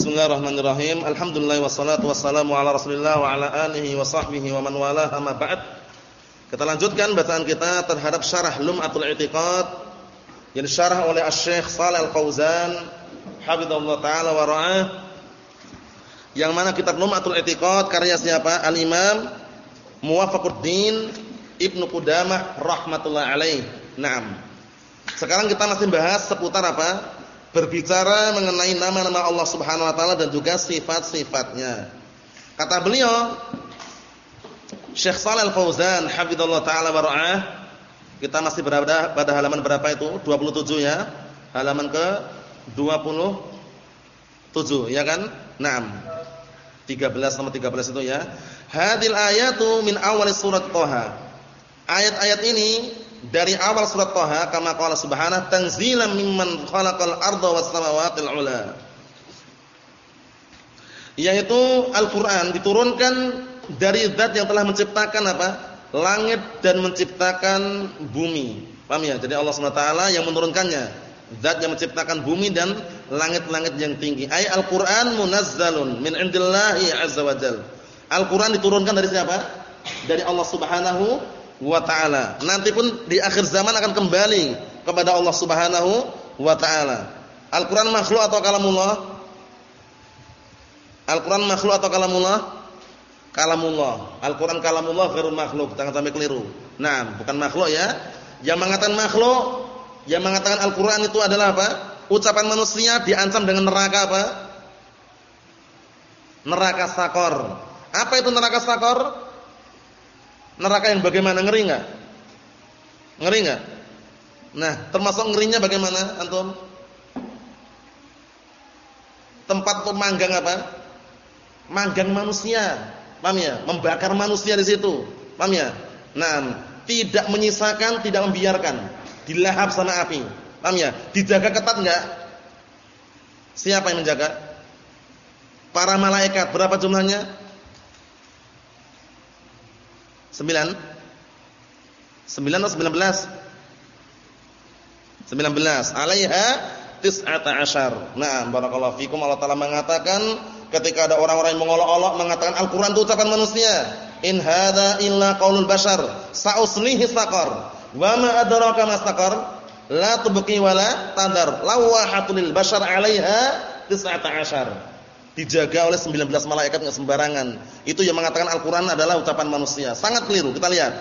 Bismillahirrahmanirrahim. Alhamdulillah wassalatu wassalamu ala Rasulillah wa ala alihi wa sahbihi wa man wala amma ba'd. Kita lanjutkan bacaan kita terhadap syarah Lum'atul I'tiqad yang disyarah oleh Asy-Syaikh Shalal Al-Fauzan hafizallahu taala wa ra'ah. Yang mana kitab Lum'atul I'tiqad karya siapa? Al-Imam Muwafaquddin Ibnu Qudamah rahimatullah alaih. Naam. Sekarang kita masih bahas seputar apa? Berbicara mengenai nama-nama Allah Subhanahu wa taala dan juga sifat-sifatnya. Kata beliau Syekh Shalal Fauzan hafizallahu taala wa kita masih berada pada halaman berapa itu? 27 ya. Halaman ke 27 ya kan? Naam. 13 sama 13 itu ya. Hadil ayatu min awal surat Toha. Ayat-ayat ini dari awal surat Thaha kama qala subhanahu tanzilan mimman khalaqal arda was samawati ula. Yaitu Al-Qur'an diturunkan dari zat yang telah menciptakan apa? Langit dan menciptakan bumi. Paham ya? Jadi Allah SWT yang menurunkannya. Zat yang menciptakan bumi dan langit-langit yang tinggi. Ay Al-Qur'an munazzalun min indillahi azza wajal. Al-Qur'an diturunkan dari siapa? Dari Allah Subhanahu wa taala. Nanti pun di akhir zaman akan kembali kepada Allah Subhanahu wa taala. Al-Qur'an makhluk atau kalamullah? Al-Qur'an makhluk atau kalamullah? Kalamullah. Al-Qur'an kalamullah ghairu makhluk, jangan sampai keliru. Nah, bukan makhluk ya. Yang mengatakan makhluk, yang mengatakan Al-Qur'an itu adalah apa? Ucapan manusia diancam dengan neraka apa? Neraka sakor. Apa itu neraka sakor? Neraka yang bagaimana ngeri enggak? Ngeri enggak? Nah, termasuk ngerinya bagaimana antum? Tempat pemanggang apa? Manggang manusia. Paham ya? Membakar manusia di situ. Paham ya? Nah, tidak menyisakan, tidak membiarkan. Dilahap sama api. Paham ya? Dijaga ketat enggak? Siapa yang menjaga? Para malaikat. Berapa jumlahnya? Sembilan? Sembilan atau sembilan belas? Sembilan belas. Alaiha tis'ata asyar. Nah, barakallahu fikum Allah Ta'ala mengatakan ketika ada orang-orang yang mengolok-olok mengatakan Al-Quran itu ucapan manusia. In hadha illa qaulul bashar. Sa'uslihi saqar. Wa ma adraka ma saqar? La tubqi wa la tadar. Lawahatul bashar 'alaiha tis'ata asyar dijaga oleh 19 malaikat enggak sembarangan. Itu yang mengatakan Al-Qur'an adalah ucapan manusia. Sangat keliru. Kita lihat.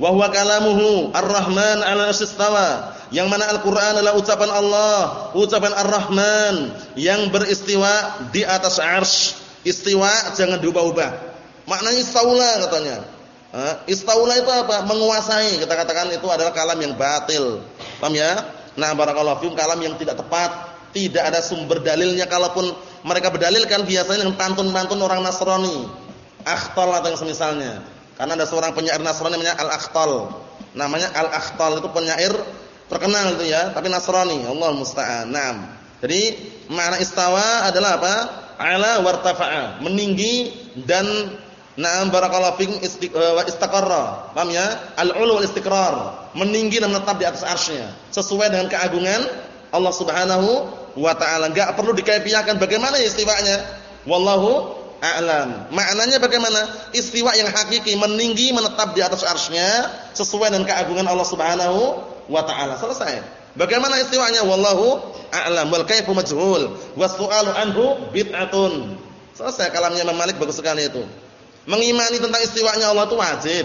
Wa huwa kalamuhu Ar-Rahman 'ala istawa. Yang mana Al-Qur'an adalah ucapan Allah, ucapan Ar-Rahman yang beristiwa di atas arsy. Istiwa jangan diubah-ubah. Maknanya istaula katanya. Istaula itu apa? Menguasai. Kita katakan itu adalah kalam yang batil. Paham ya? Nah, barakallahu fikum kalam yang tidak tepat, tidak ada sumber dalilnya kalaupun mereka berdalilkan biasanya dengan pantun-pantun orang Nasrani. Akhtal atau yang semisalnya. Karena ada seorang penyair Nasrani namanya Al-Akhtal. Namanya Al-Akhtal itu penyair terkenal itu ya, tapi Nasrani. Allah musta'an. Naam. Jadi makna istawa adalah apa? Ala wartafa'a, meninggi dan na'am barakallahu fikum eh, wa istaqarra. Paham ya? Al-'ulu wal istiqrar, meninggi dan menetap di atas arsy sesuai dengan keagungan Allah Subhanahu wa taala. Enggak perlu dikaifiahkan bagaimana istiwanya. Wallahu a'lam. Maknanya bagaimana? Istiwa yang hakiki meninggi menetap di atas arsy sesuai dengan keagungan Allah Subhanahu wa taala. Selesai. Bagaimana istiwanya? Wallahu a'lam. Wal kaifu majhul. Was-su'alu anhu bid'atun. Selesai kalamnya Imam Malik bagus sekali itu. Mengimani tentang istiwanya Allah itu wajib.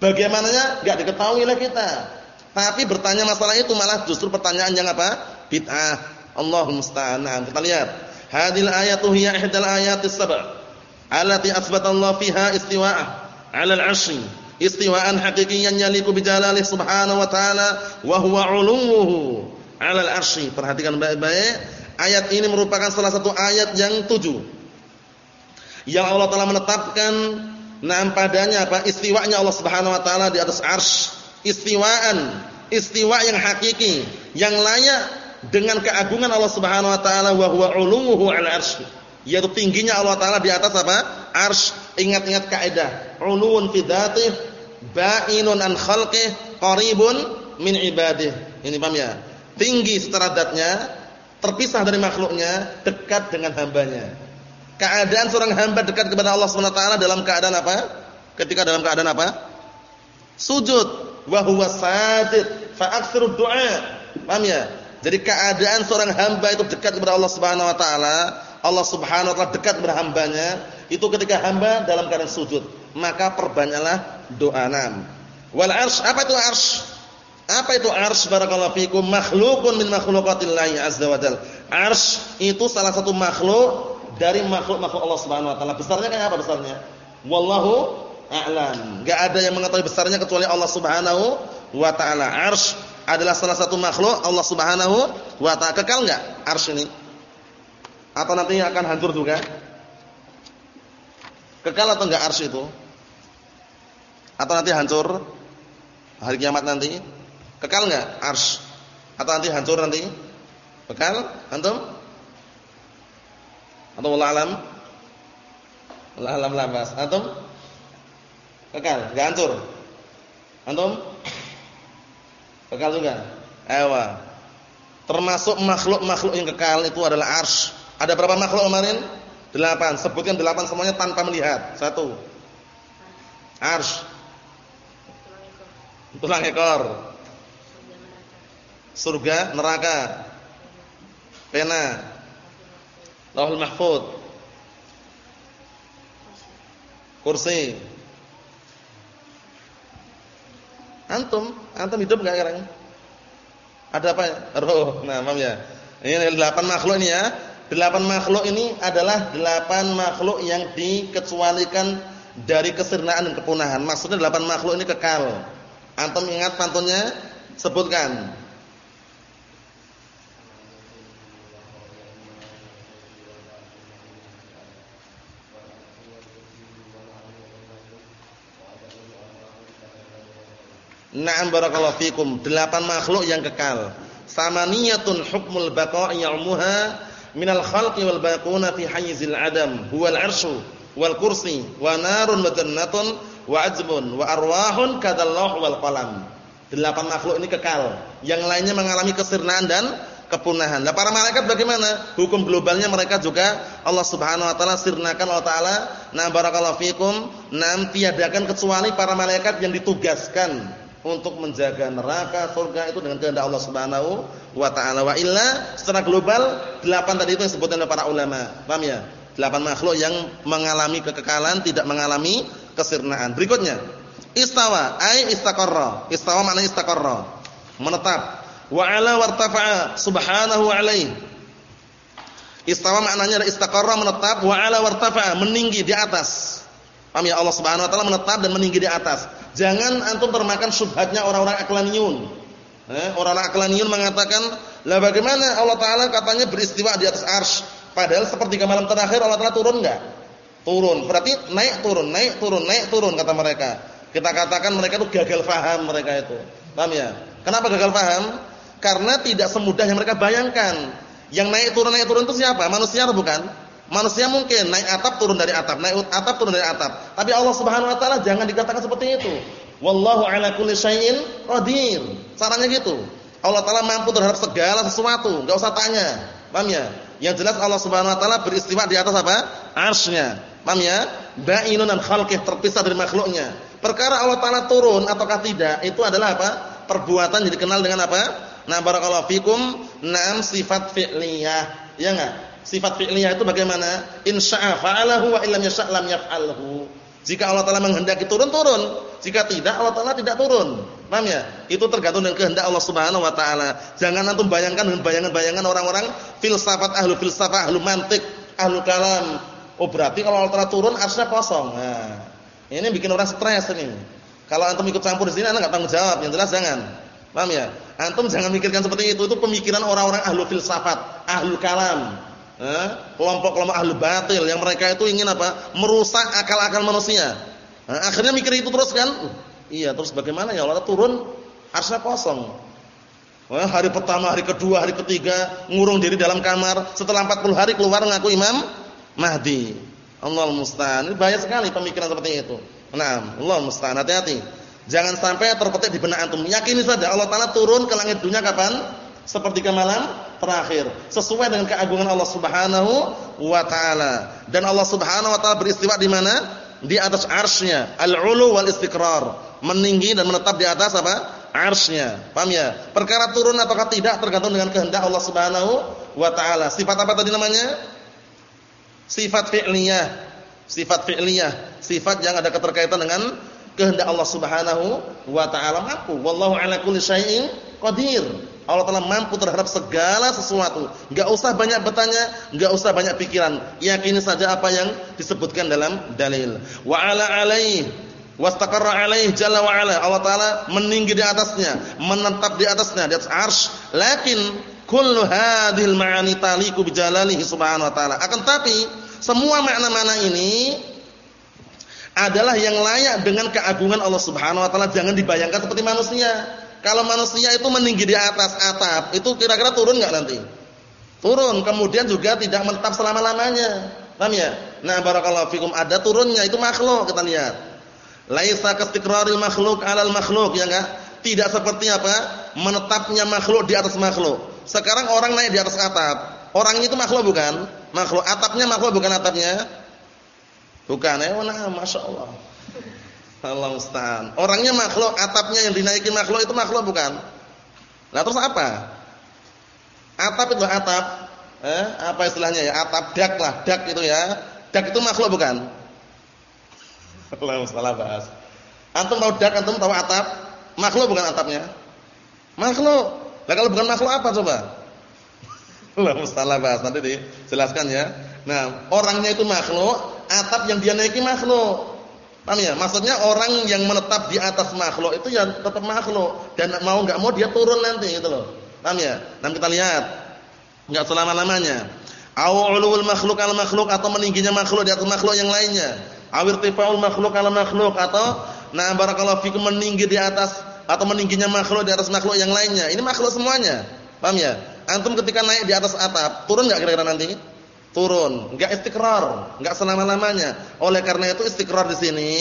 Bagaimananya enggak diketahui oleh kita. Tapi bertanya masalah itu malah justru pertanyaan yang apa? Bid'ah. Allahumma musta'an. Nah, kita lihat. Hadil ayatu hiya ihdal ayatis sab' allati asbata Allah fiha istiwa'ah 'ala al-'arsy. Istiwa'an haqiqiyan yaliqu bi jalalihi subhanahu wa ta'ala wa huwa 'uluwuhu 'ala al-'arsy. Perhatikan baik-baik. Ayat ini merupakan salah satu ayat yang tujuh. Yang Allah telah menetapkan nam padanya apa? Istiwa'nya Allah Subhanahu wa taala di atas arsy istiwaan, istiwa yang hakiki, yang layak dengan keagungan Allah Subhanahu wa taala wa huwa 'uluwuhu 'ala arsy. Yaitu tingginya Allah taala di atas apa? Arsy. Ingat-ingat kaidah, 'uluwun fi dzatih, ba'inun an khalqih, qaribun min ibadih. Ini paham ya? Tinggi secara zatnya, terpisah dari makhluknya, dekat dengan hambanya. Keadaan seorang hamba dekat kepada Allah Subhanahu wa taala dalam keadaan apa? Ketika dalam keadaan apa? Sujud wa huwa sajid fa aktsiru du'a. Paham ya? Jadi keadaan seorang hamba itu dekat kepada Allah Subhanahu wa taala, Allah Subhanahu wa taala dekat kepada hambanya, itu ketika hamba dalam keadaan sujud, maka perbanyaklah doa nam. Wal arsy, apa itu arsy? Apa itu arsy barakallahu fikum? Makhlukun min makhluqatillahi azza wa jalla. Arsy itu salah satu makhluk dari makhluk-makhluk Allah Subhanahu wa taala. Besarnya kayak apa besarnya? Wallahu a'lam. Enggak ada yang mengetahui besarnya kecuali Allah Subhanahu wa taala. Arsy adalah salah satu makhluk Allah Subhanahu wa taala. Kekal enggak arsy ini? Atau nantinya akan hancur juga? Kekal atau enggak arsy itu? Atau nanti hancur hari kiamat nanti? Kekal enggak ars? Atau nanti hancur nanti? Kekal? Antum? Atau Allah alam? Allah alam labas. Antum? Kekal, enggak hancur. Antum? Kekal juga. Ewa. Termasuk makhluk-makhluk yang kekal itu adalah ars. Ada berapa makhluk kemarin? Delapan. Sebutkan delapan semuanya tanpa melihat. Satu. Ars. Tulang ekor surga, neraka, pena, lauhul mahfud, kursi. Antum, antum hidup enggak sekarang? Ada apa? Roh. Nah, paham ya? Ini delapan makhluk ini ya. Delapan makhluk ini adalah delapan makhluk yang dikecualikan dari kesirnaan dan kepunahan. Maksudnya delapan makhluk ini kekal. Antum ingat pantunnya? Sebutkan. Na'am barakallahu fikum. Delapan makhluk yang kekal. Samaniyatun hukmul baqa'i ya'muha minal khalqi wal baquna fi hayzil adam. Huwal arsyu wal kursi wa narun wa jannatun wa ajbun wa arwahun kadallahu wal qalam. Delapan makhluk ini kekal. Yang lainnya mengalami kesirnaan dan kepunahan. Nah, para malaikat bagaimana? Hukum globalnya mereka juga Allah Subhanahu wa taala sirnakan Allah taala. Nah, barakallahu fikum, nam tiadakan kecuali para malaikat yang ditugaskan untuk menjaga neraka surga itu dengan kehendak Allah Subhanahu wa taala. Wa illa secara global delapan tadi itu yang disebutkan oleh para ulama. Paham ya? Delapan makhluk yang mengalami kekekalan tidak mengalami kesirnaan. Berikutnya. Istawa. Ai istaqarra istawa maknanya istaqarra menetap. Wa ala wartafa'a. Subhanahu alaihi. Istawa maknanya istaqarra menetap. Wa ala wartafa'a. Meninggi di atas. Paham ya? Allah Subhanahu wa taala menetap dan meninggi di atas Jangan antum termakan subhatnya orang-orang aklaniyun. Eh, orang-orang aklaniyun mengatakan, "Lah bagaimana Allah taala katanya beristiwa di atas arsy, padahal seperti malam terakhir Allah taala turun enggak?" Turun. Berarti naik turun, naik turun, naik turun kata mereka. Kita katakan mereka itu gagal faham mereka itu. Paham ya? Kenapa gagal faham? Karena tidak semudah yang mereka bayangkan. Yang naik turun naik turun itu siapa? Manusia bukan? Manusia mungkin naik atap turun dari atap, naik atap turun dari atap. Tapi Allah Subhanahu wa taala jangan dikatakan seperti itu. Wallahu ala kulli syai'in qadir. Caranya gitu. Allah taala mampu terhadap segala sesuatu, enggak usah tanya. Paham ya? Yang jelas Allah Subhanahu wa taala beristiwa di atas apa? Arsy-Nya. Paham ya? Ba'inun an khalqih terpisah dari makhluknya. Perkara Allah taala turun ataukah tidak, itu adalah apa? Perbuatan jadi kenal dengan apa? Nah, barakallahu fikum, enam sifat fi'liyah. Ya enggak? Sifat fi'liyah itu bagaimana? Insya'a fa'alahu wa illam yasha' lam yaf'alhu. Jika Allah Taala menghendaki turun turun, jika tidak Allah Taala tidak turun. Paham ya? Itu tergantung dengan kehendak Allah Subhanahu wa taala. Jangan antum bayangkan bayangan-bayangan orang-orang filsafat ahlu filsafat, ahlu mantik, ahlu kalam. Oh, berarti kalau Allah Taala turun arsy kosong. Nah, ini bikin orang stres ini. Kalau antum ikut campur di sini anda enggak tanggung jawab. Yang jelas jangan. Paham ya? Antum jangan mikirkan seperti itu. Itu pemikiran orang-orang ahlu filsafat, ahlu kalam kelompok-kelompok ahli batil yang mereka itu ingin apa? merusak akal-akal manusia. Nah, akhirnya mikir itu terus kan? Uh, iya, terus bagaimana ya Allah turun arsy kosong. Wah, hari pertama, hari kedua, hari ketiga ngurung diri dalam kamar, setelah 40 hari keluar ngaku Imam Mahdi. Allah musta'an. Ini sekali pemikiran seperti itu. Nah, Allah musta'an. Hati-hati. Jangan sampai terpetik di benak antum. Yakini saja Allah Taala turun ke langit dunia kapan? Seperti ke malam terakhir sesuai dengan keagungan Allah Subhanahu wa taala. Dan Allah Subhanahu wa taala beristiwa di mana? Di atas arsy-Nya, al-'ulu wal istiqrar, meninggi dan menetap di atas apa? arsy-Nya. Paham ya? Perkara turun ataukah tidak tergantung dengan kehendak Allah Subhanahu wa taala. Sifat apa tadi namanya? Sifat fi'liyah. Sifat fi'liyah, sifat yang ada keterkaitan dengan kehendak Allah Subhanahu wa taala mampu. Wallahu ala kulli syai'in qadir. Allah Taala mampu terhadap segala sesuatu. Enggak usah banyak bertanya, enggak usah banyak pikiran. Yakini saja apa yang disebutkan dalam dalil. Wa ala alaihi wastaqarra alaihi jalla wa ala. Allah Taala meninggi di atasnya, menetap di atasnya di atas arsy. Lakin kullu hadhil ma'ani taliqu bi jalalihi subhanahu wa taala. Akan tapi semua makna-makna ini adalah yang layak dengan keagungan Allah Subhanahu wa taala. Jangan dibayangkan seperti manusia. Kalau manusia itu meninggi di atas atap, itu kira-kira turun enggak nanti? Turun, kemudian juga tidak menetap selama-lamanya. Paham ya? Nah, barakallahu fikum ada turunnya itu makhluk kita lihat. Laisa kastiqraril makhluk 'alal makhluk ya enggak? Tidak seperti apa? Menetapnya makhluk di atas makhluk. Sekarang orang naik di atas atap. Orangnya itu makhluk bukan? Makhluk. Atapnya makhluk bukan atapnya? Bukan ya, nah, Masya Allah. Allah musta'an. Orangnya makhluk, atapnya yang dinaikin makhluk itu makhluk bukan? Nah terus apa? Atap itu atap. Eh, apa istilahnya ya? Atap dak lah, dak itu ya. Dak itu makhluk bukan? Allah musta'an bahas. Antum tahu dak, antum tahu atap? Makhluk bukan atapnya? Makhluk. Nah kalau bukan makhluk apa coba? Allah musta'an bahas. Nanti dijelaskan ya. Nah, orangnya itu makhluk, atap yang dia naiki makhluk. Paham ya? Maksudnya orang yang menetap di atas makhluk itu ya tetap makhluk dan mau enggak mau dia turun nanti gitu loh. Paham ya? Nanti kita lihat. Enggak selama-lamanya. Au ulul makhluk al makhluk atau meningginya makhluk di atas makhluk yang lainnya. Au irtifaul makhluk al makhluk atau nah barakallahu fikum meninggi di atas atau meningginya makhluk di atas makhluk yang lainnya. Ini makhluk semuanya. Paham ya? Antum ketika naik di atas atap, turun enggak kira-kira nanti? Turun, enggak istiqrar, enggak selama-lamanya. Oleh karena itu istiqrar di sini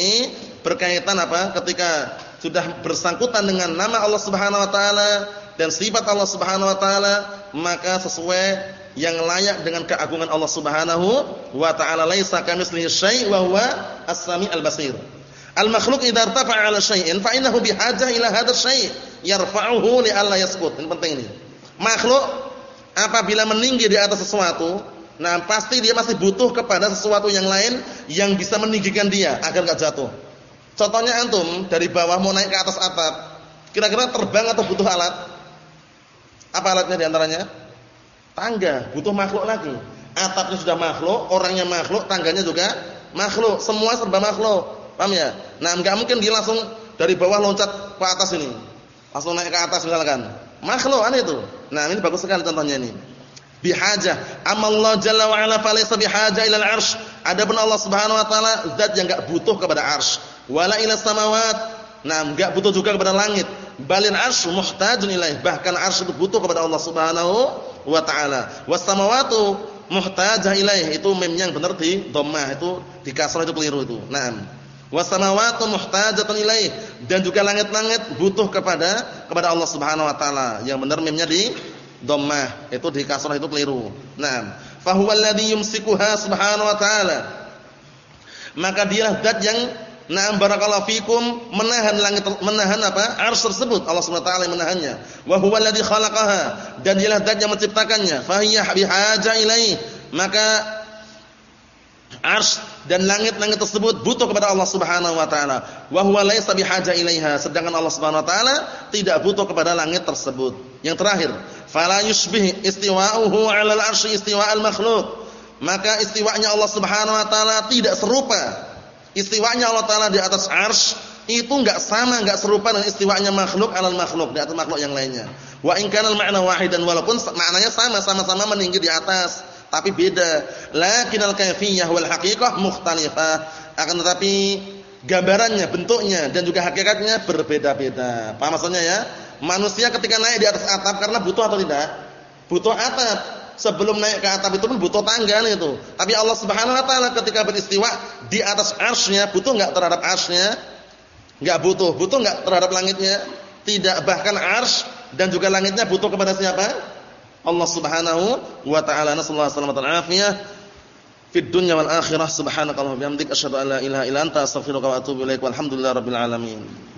berkaitan apa? Ketika sudah bersangkutan dengan nama Allah Subhanahu wa taala dan sifat Allah Subhanahu wa taala, maka sesuai yang layak dengan keagungan Allah Subhanahu wa taala laisa kamitslihi syai' wa huwa as-sami' al-basir. Al-makhluq idza irtafa'a 'ala syai'in fa innahu bihajah ila hadha syai' yarfa'uhu li alla yaskut. Ini penting ini. Makhluk apabila meninggi di atas sesuatu, Nah, pasti dia masih butuh kepada sesuatu yang lain yang bisa meninggikan dia agar enggak jatuh. Contohnya antum dari bawah mau naik ke atas atap, kira-kira terbang atau butuh alat? Apa alatnya di antaranya? Tangga, butuh makhluk lagi. Atapnya sudah makhluk, orangnya makhluk, tangganya juga makhluk, semua serba makhluk. Paham ya? Nah, enggak mungkin dia langsung dari bawah loncat ke atas ini. Langsung naik ke atas misalkan. Makhluk kan itu. Nah, ini bagus sekali contohnya ini bihajah. Amallah jalla wa ala falaysa bihajah ila al-'arsy. Adapun Allah Subhanahu wa taala zat yang enggak butuh kepada arsy. Wala ila samawat. Nah, enggak butuh juga kepada langit. Balin arsy muhtajun ilaih. Bahkan arsy itu butuh kepada Allah Subhanahu wa taala. Was samawatu muhtajah ilaih. Itu memnya yang benar di dhammah itu di kasrah itu keliru itu. Naam. Was samawatu muhtajatun ilaih. Dan juga langit-langit butuh kepada kepada Allah Subhanahu wa taala. Yang benar memnya di dhammah itu di kasrah itu keliru. Naam. Fa huwa alladhi yumsikuha subhanahu wa ta'ala. Maka dialah zat yang Naam barakallahu fikum menahan langit menahan apa? Arsy tersebut Allah Subhanahu wa taala menahannya. Wa huwa alladhi khalaqaha dan dialah zat yang menciptakannya. Fa hiya bihaja ilaihi. Maka arsy dan langit-langit tersebut butuh kepada Allah Subhanahu wa taala. Wa huwa laysa bihaja ilaiha. Sedangkan Allah Subhanahu wa taala tidak butuh kepada langit tersebut. Yang terakhir, fala yushbih istiwa'uhu 'alal arsy istiwa'al makhluk. Maka istiwanya Allah Subhanahu wa taala tidak serupa. Istiwanya Allah taala di atas arsy itu enggak sama, enggak serupa dengan istiwanya makhluk 'alal makhluk, di atas makhluk yang lainnya. Wa in kana al-ma'na wahidan walaupun maknanya sama, sama-sama meninggi di atas, tapi beda. Lakinnal kayfiyah wal haqiqah mukhtalifah. Akan tetapi gambarannya, bentuknya dan juga hakikatnya berbeda-beda. Paham maksudnya ya? Manusia ketika naik di atas atap karena butuh atau tidak? Butuh atap. Sebelum naik ke atap itu pun butuh tangga itu. Tapi Allah Subhanahu wa taala ketika beristiwa di atas arsy-Nya butuh enggak terhadap arsy-Nya? Enggak butuh. Butuh enggak terhadap langitnya? Tidak. Bahkan arsy dan juga langitnya butuh kepada siapa? Allah Subhanahu wa taala. Nasallahu alaihi wasallam afiyah fid dunya wal akhirah. Subhanakallahumma bihamdika asyhadu an la ilaha illa anta astaghfiruka wa atubu ilaik. Walhamdulillahirabbil alamin.